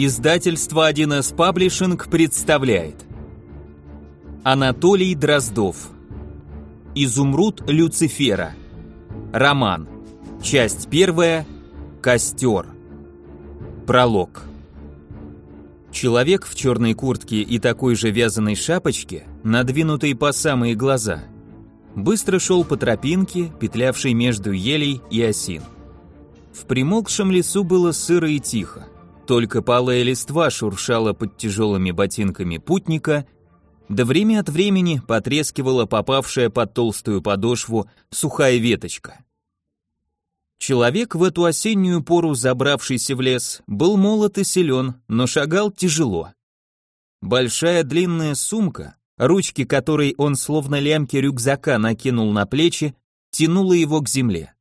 Издательство 1С Паблишинг представляет. Анатолий Дроздов. Изумруд Люцифера Роман. Часть первая. Костер Пролог. Человек в черной куртке и такой же вязаной шапочке, надвинутой по самые глаза, быстро шел по тропинке, петлявшей между елей и осин. В примолкшем лесу было сыро и тихо. Только палая листва шуршала под тяжелыми ботинками путника, да время от времени потрескивала попавшая под толстую подошву сухая веточка. Человек в эту осеннюю пору, забравшийся в лес, был молод и силен, но шагал тяжело. Большая длинная сумка, ручки которой он словно лямки рюкзака накинул на плечи, тянула его к земле.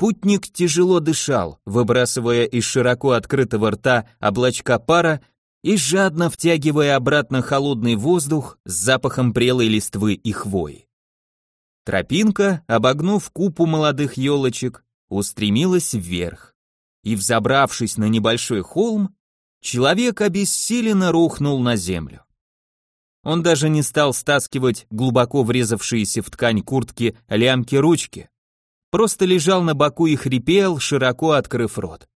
Путник тяжело дышал, выбрасывая из широко открытого рта облачка пара и жадно втягивая обратно холодный воздух с запахом прелой листвы и хвои. Тропинка, обогнув купу молодых елочек, устремилась вверх. И, взобравшись на небольшой холм, человек обессиленно рухнул на землю. Он даже не стал стаскивать глубоко врезавшиеся в ткань куртки лямки-ручки, просто лежал на боку и хрипел, широко открыв рот.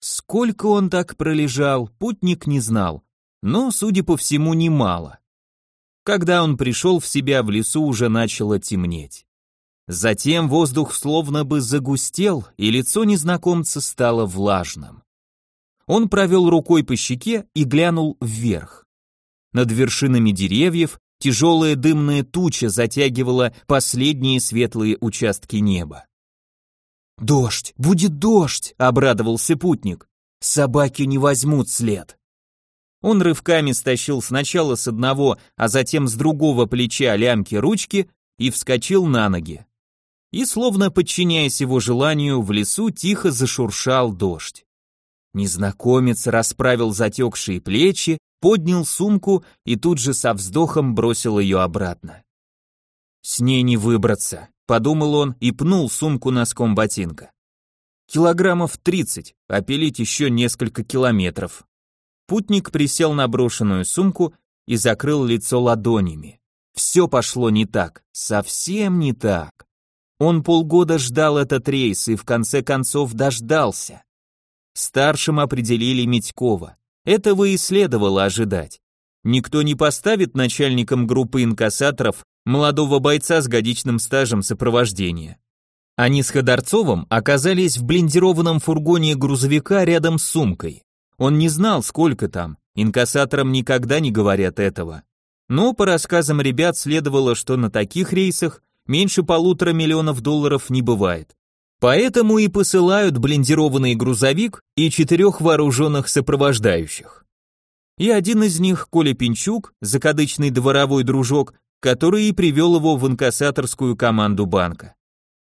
Сколько он так пролежал, путник не знал, но, судя по всему, немало. Когда он пришел в себя, в лесу уже начало темнеть. Затем воздух словно бы загустел, и лицо незнакомца стало влажным. Он провел рукой по щеке и глянул вверх. Над вершинами деревьев Тяжелая дымная туча затягивала последние светлые участки неба. «Дождь! Будет дождь!» — обрадовался путник. «Собаки не возьмут след!» Он рывками стащил сначала с одного, а затем с другого плеча лямки ручки и вскочил на ноги. И, словно подчиняясь его желанию, в лесу тихо зашуршал дождь. Незнакомец расправил затекшие плечи поднял сумку и тут же со вздохом бросил ее обратно. «С ней не выбраться», — подумал он и пнул сумку носком ботинка. «Килограммов тридцать, а пилить еще несколько километров». Путник присел на брошенную сумку и закрыл лицо ладонями. Все пошло не так, совсем не так. Он полгода ждал этот рейс и в конце концов дождался. Старшим определили Митькова. Этого и следовало ожидать. Никто не поставит начальником группы инкассаторов молодого бойца с годичным стажем сопровождения. Они с Ходорцовым оказались в блиндированном фургоне грузовика рядом с сумкой. Он не знал, сколько там, инкассаторам никогда не говорят этого. Но по рассказам ребят следовало, что на таких рейсах меньше полутора миллионов долларов не бывает. Поэтому и посылают блиндированный грузовик и четырех вооруженных сопровождающих. И один из них, Коля Пинчук, закадычный дворовой дружок, который и привел его в инкассаторскую команду банка.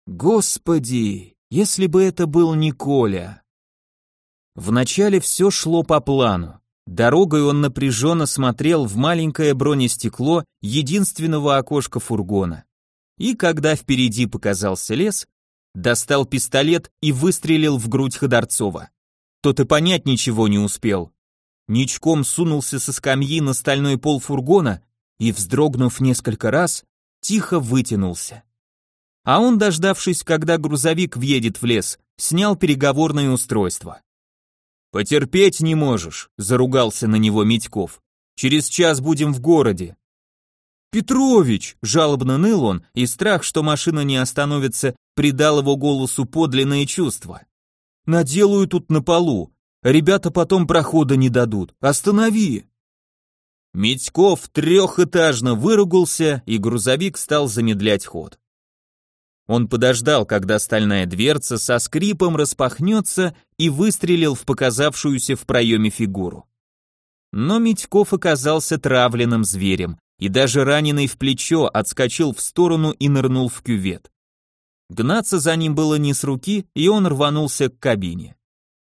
Господи, если бы это был не Коля. Вначале все шло по плану. Дорогой он напряженно смотрел в маленькое бронестекло единственного окошка фургона. И когда впереди показался лес, достал пистолет и выстрелил в грудь Ходорцова. Тот и понять ничего не успел. Ничком сунулся со скамьи на стальной пол фургона и, вздрогнув несколько раз, тихо вытянулся. А он, дождавшись, когда грузовик въедет в лес, снял переговорное устройство. «Потерпеть не можешь», — заругался на него Митьков. «Через час будем в городе». «Петрович!» — жалобно ныл он, и страх, что машина не остановится, придал его голосу подлинные чувства. «Наделаю тут на полу. Ребята потом прохода не дадут. Останови!» Митьков трехэтажно выругался, и грузовик стал замедлять ход. Он подождал, когда стальная дверца со скрипом распахнется и выстрелил в показавшуюся в проеме фигуру. Но Митьков оказался травленным зверем, и даже раненый в плечо отскочил в сторону и нырнул в кювет. Гнаться за ним было не с руки, и он рванулся к кабине.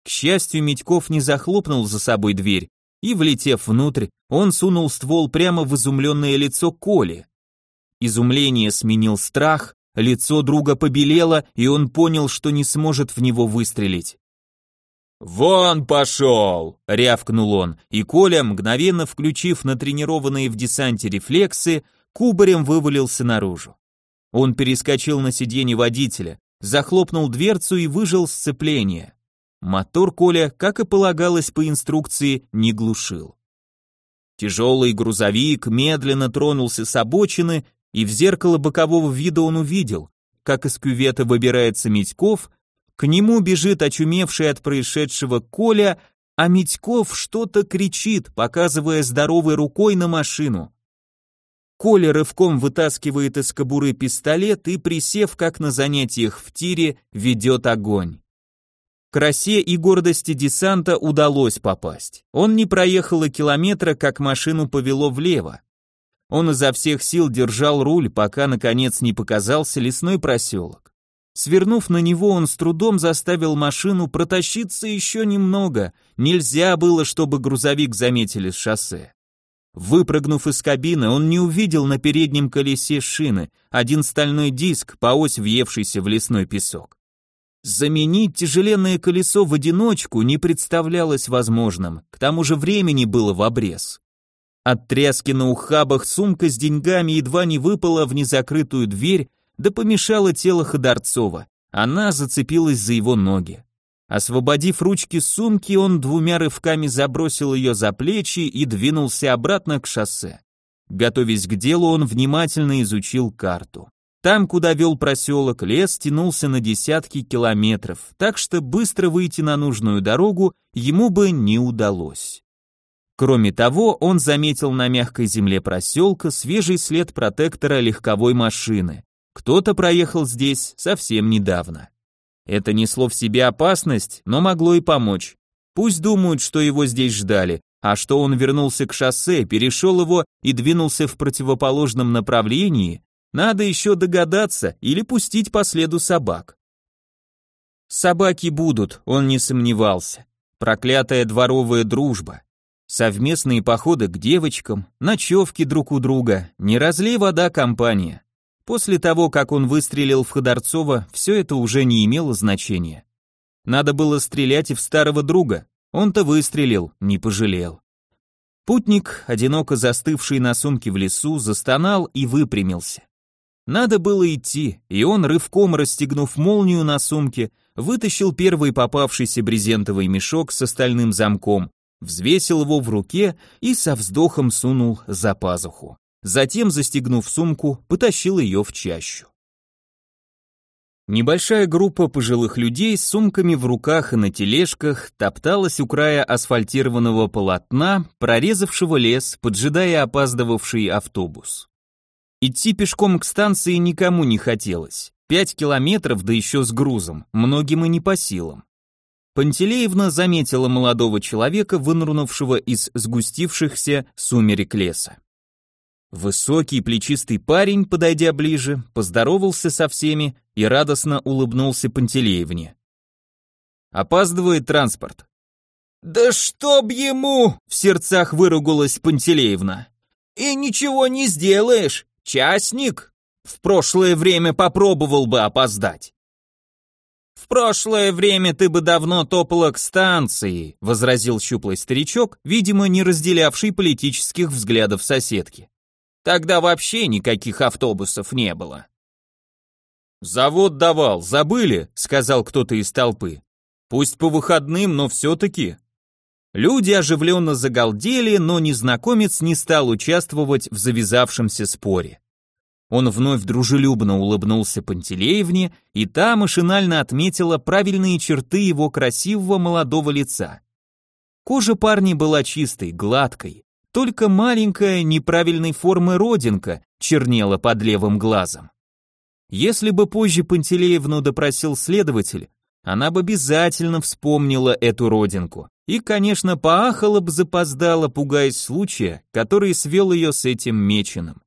К счастью, Митьков не захлопнул за собой дверь, и, влетев внутрь, он сунул ствол прямо в изумленное лицо Коли. Изумление сменил страх, лицо друга побелело, и он понял, что не сможет в него выстрелить. «Вон пошел!» — рявкнул он, и Коля, мгновенно включив натренированные в десанте рефлексы, кубарем вывалился наружу. Он перескочил на сиденье водителя, захлопнул дверцу и выжил сцепление. Мотор Коля, как и полагалось по инструкции, не глушил. Тяжелый грузовик медленно тронулся с обочины, и в зеркало бокового вида он увидел, как из кювета выбирается Митьков, к нему бежит очумевший от происшедшего Коля, а Митьков что-то кричит, показывая здоровой рукой на машину. Коля рывком вытаскивает из кобуры пистолет и, присев как на занятиях в тире, ведет огонь. Красе и гордости десанта удалось попасть. Он не проехал и километра, как машину повело влево. Он изо всех сил держал руль, пока наконец не показался лесной проселок. Свернув на него, он с трудом заставил машину протащиться еще немного. Нельзя было, чтобы грузовик заметили с шоссе. Выпрыгнув из кабины, он не увидел на переднем колесе шины, один стальной диск, по ось въевшийся в лесной песок. Заменить тяжеленное колесо в одиночку не представлялось возможным, к тому же времени было в обрез. От тряски на ухабах сумка с деньгами едва не выпала в незакрытую дверь, да помешала тело Ходорцова. Она зацепилась за его ноги. Освободив ручки сумки, он двумя рывками забросил ее за плечи и двинулся обратно к шоссе. Готовясь к делу, он внимательно изучил карту. Там, куда вел проселок, лес тянулся на десятки километров, так что быстро выйти на нужную дорогу ему бы не удалось. Кроме того, он заметил на мягкой земле проселка свежий след протектора легковой машины. Кто-то проехал здесь совсем недавно. Это несло в себе опасность, но могло и помочь. Пусть думают, что его здесь ждали, а что он вернулся к шоссе, перешел его и двинулся в противоположном направлении, надо еще догадаться или пустить по следу собак. Собаки будут, он не сомневался. Проклятая дворовая дружба. Совместные походы к девочкам, ночевки друг у друга, не разлей вода компания. После того, как он выстрелил в Ходорцова, все это уже не имело значения. Надо было стрелять и в старого друга. Он-то выстрелил, не пожалел. Путник, одиноко застывший на сумке в лесу, застонал и выпрямился. Надо было идти, и он, рывком расстегнув молнию на сумке, вытащил первый попавшийся брезентовый мешок с остальным замком, взвесил его в руке и со вздохом сунул за пазуху. Затем, застегнув сумку, потащил ее в чащу. Небольшая группа пожилых людей с сумками в руках и на тележках топталась у края асфальтированного полотна, прорезавшего лес, поджидая опаздывавший автобус. Идти пешком к станции никому не хотелось. Пять километров, да еще с грузом, многим и не по силам. Пантелеевна заметила молодого человека, вынырнувшего из сгустившихся сумерек леса. Высокий плечистый парень, подойдя ближе, поздоровался со всеми и радостно улыбнулся Пантелеевне. «Опаздывает транспорт». «Да чтоб ему!» — в сердцах выругалась Пантелеевна. «И ничего не сделаешь, частник. В прошлое время попробовал бы опоздать». «В прошлое время ты бы давно топала к станции», — возразил щуплый старичок, видимо, не разделявший политических взглядов соседки. Тогда вообще никаких автобусов не было. «Завод давал, забыли», — сказал кто-то из толпы. «Пусть по выходным, но все-таки». Люди оживленно загалдели, но незнакомец не стал участвовать в завязавшемся споре. Он вновь дружелюбно улыбнулся Пантелеевне, и та машинально отметила правильные черты его красивого молодого лица. Кожа парня была чистой, гладкой, только маленькая неправильной формы родинка чернела под левым глазом. Если бы позже Пантелеевну допросил следователь, она бы обязательно вспомнила эту родинку и, конечно, поахала бы запоздала, пугаясь случая, который свел ее с этим меченым.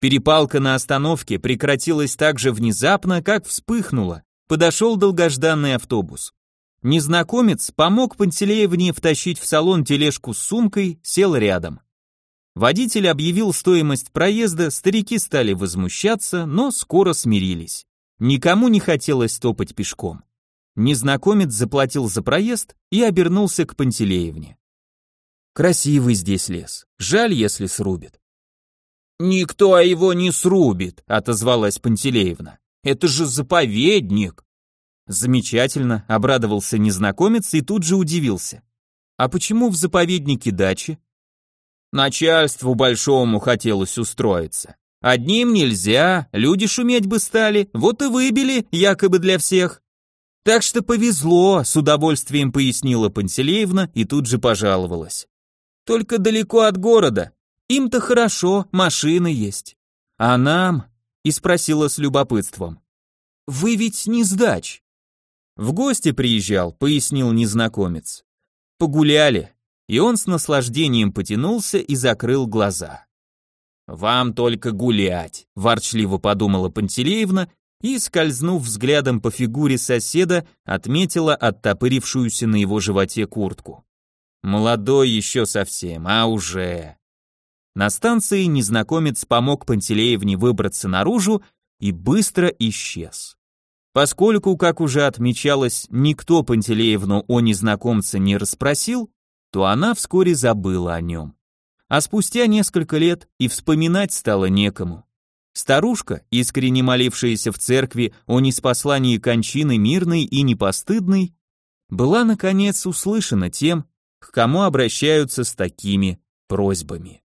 Перепалка на остановке прекратилась так же внезапно, как вспыхнула. Подошел долгожданный автобус. Незнакомец помог Пантелеевне втащить в салон тележку с сумкой, сел рядом. Водитель объявил стоимость проезда, старики стали возмущаться, но скоро смирились. Никому не хотелось топать пешком. Незнакомец заплатил за проезд и обернулся к Пантелеевне. Красивый здесь лес, жаль, если срубит. «Никто его не срубит», — отозвалась Пантелеевна. «Это же заповедник». Замечательно, обрадовался незнакомец и тут же удивился. А почему в заповеднике дачи? Начальству большому хотелось устроиться. Одним нельзя, люди шуметь бы стали, вот и выбили, якобы для всех. Так что повезло, с удовольствием пояснила Пантелеевна и тут же пожаловалась. Только далеко от города. Им-то хорошо, машины есть. А нам? И спросила с любопытством. Вы ведь не с дач. В гости приезжал, пояснил незнакомец. Погуляли, и он с наслаждением потянулся и закрыл глаза. «Вам только гулять», – ворчливо подумала Пантелеевна и, скользнув взглядом по фигуре соседа, отметила оттопырившуюся на его животе куртку. Молодой еще совсем, а уже. На станции незнакомец помог Пантелеевне выбраться наружу и быстро исчез. Поскольку, как уже отмечалось, никто Пантелеевну о незнакомце не расспросил, то она вскоре забыла о нем. А спустя несколько лет и вспоминать стало некому. Старушка, искренне молившаяся в церкви о неспослании кончины мирной и непостыдной, была наконец услышана тем, к кому обращаются с такими просьбами.